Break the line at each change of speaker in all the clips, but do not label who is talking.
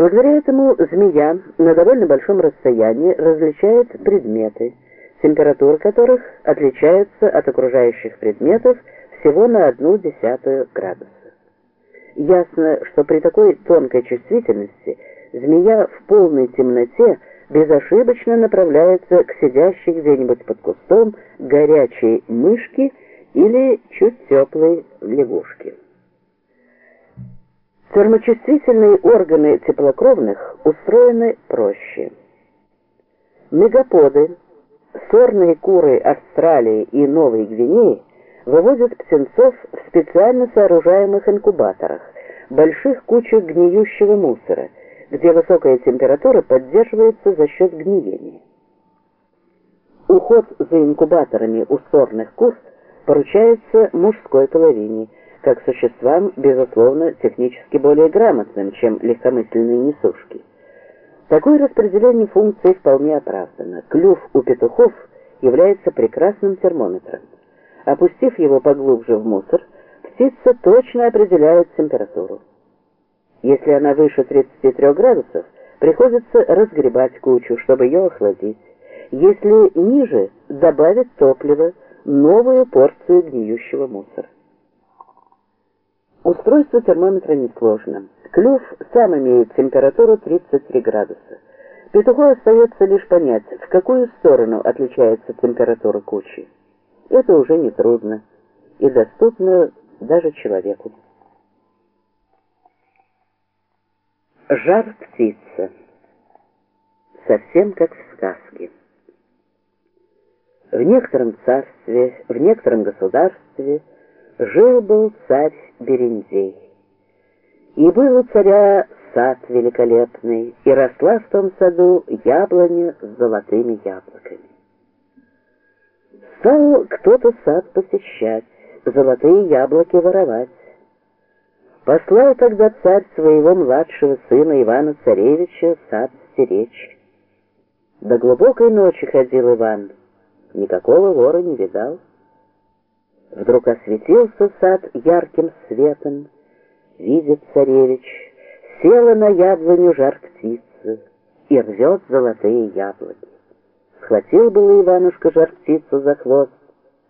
Благодаря этому змея на довольно большом расстоянии различает предметы, температура которых отличается от окружающих предметов всего на одну десятую градуса. Ясно, что при такой тонкой чувствительности змея в полной темноте безошибочно направляется к сидящей где-нибудь под кустом горячей мышке или чуть теплой лягушке. Термочувствительные органы теплокровных устроены проще. Мегаподы, сорные куры Австралии и Новой Гвинеи выводят птенцов в специально сооружаемых инкубаторах, больших кучах гниющего мусора, где высокая температура поддерживается за счет гниения. Уход за инкубаторами у сорных кур поручается мужской половине – как существам, безусловно, технически более грамотным, чем легкомысленные несушки. Такое распределение функций вполне оправдано. Клюв у петухов является прекрасным термометром. Опустив его поглубже в мусор, птица точно определяет температуру. Если она выше 33 градусов, приходится разгребать кучу, чтобы ее охладить. Если ниже, добавить топливо, новую порцию гниющего мусора. Устройство термометра несложно. Клюв сам имеет температуру 33 градуса. Петуху остается лишь понять, в какую сторону отличается температура кучи. Это уже не трудно и доступно даже человеку. Жар птица. Совсем как в сказке. В некотором царстве, в некотором государстве – Жил-был царь Берендей. И был у царя сад великолепный, и росла в том саду яблоня с золотыми яблоками. Стал кто-то сад посещать, золотые яблоки воровать. Послал тогда царь своего младшего сына Ивана Царевича сад стеречь. До глубокой ночи ходил Иван, никакого вора не видал. Вдруг осветился сад ярким светом, Видит царевич, села на яблоню жар птицы И рвет золотые яблоки. Схватил было Иванушка жар птицу за хвост,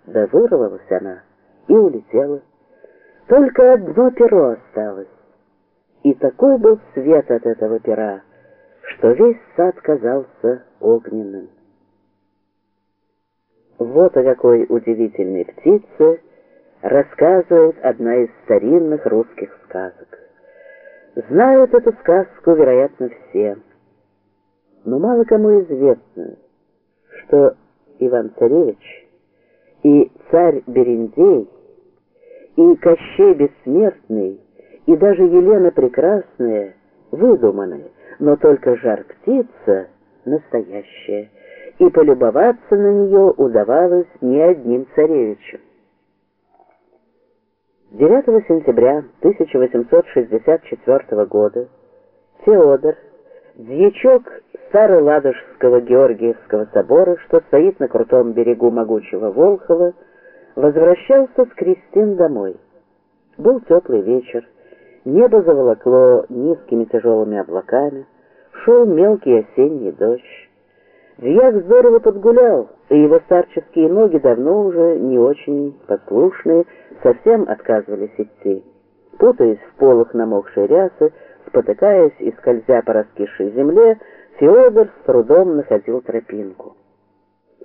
Да вырвалась она и улетела. Только одно перо осталось, И такой был свет от этого пера, Что весь сад казался огненным. Вот о какой удивительной птице рассказывает одна из старинных русских сказок. Знают эту сказку, вероятно, все. Но мало кому известно, что Иван-Царевич и царь Берендей, и Кощей Бессмертный, и даже Елена Прекрасная выдуманы, но только жар-птица настоящая — и полюбоваться на нее удавалось не одним царевичем. 9 сентября 1864 года Феодор, дьячок Староладожского Георгиевского собора, что стоит на крутом берегу могучего Волхова, возвращался с Кристин домой. Был теплый вечер, небо заволокло низкими тяжелыми облаками, шел мелкий осенний дождь. Дьяк здорово подгулял, и его старческие ноги, давно уже не очень послушные, совсем отказывались идти. Путаясь в полах намокшей рясы, спотыкаясь и скользя по раскисшей земле, Феодор с трудом находил тропинку.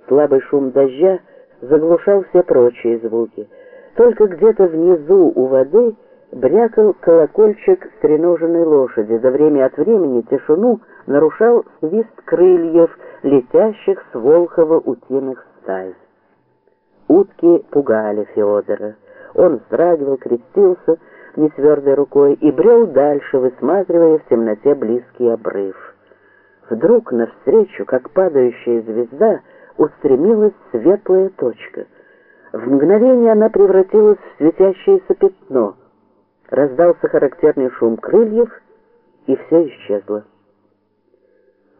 Слабый шум дождя заглушал все прочие звуки. Только где-то внизу у воды брякал колокольчик стреноженной лошади, да время от времени тишину нарушал свист крыльев, летящих с Волхова утиных стай. Утки пугали Феодора. Он вздрагивал, крестился нетвердой рукой и брел дальше, высматривая в темноте близкий обрыв. Вдруг навстречу, как падающая звезда, устремилась светлая точка. В мгновение она превратилась в светящееся пятно. Раздался характерный шум крыльев, и все исчезло.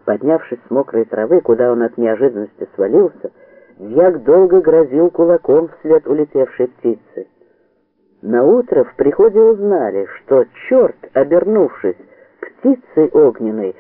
Поднявшись с мокрой травы, куда он от неожиданности свалился, Дьяк долго грозил кулаком вслед улетевшей птицы. На утро в приходе узнали, что черт, обернувшись, птицей огненной,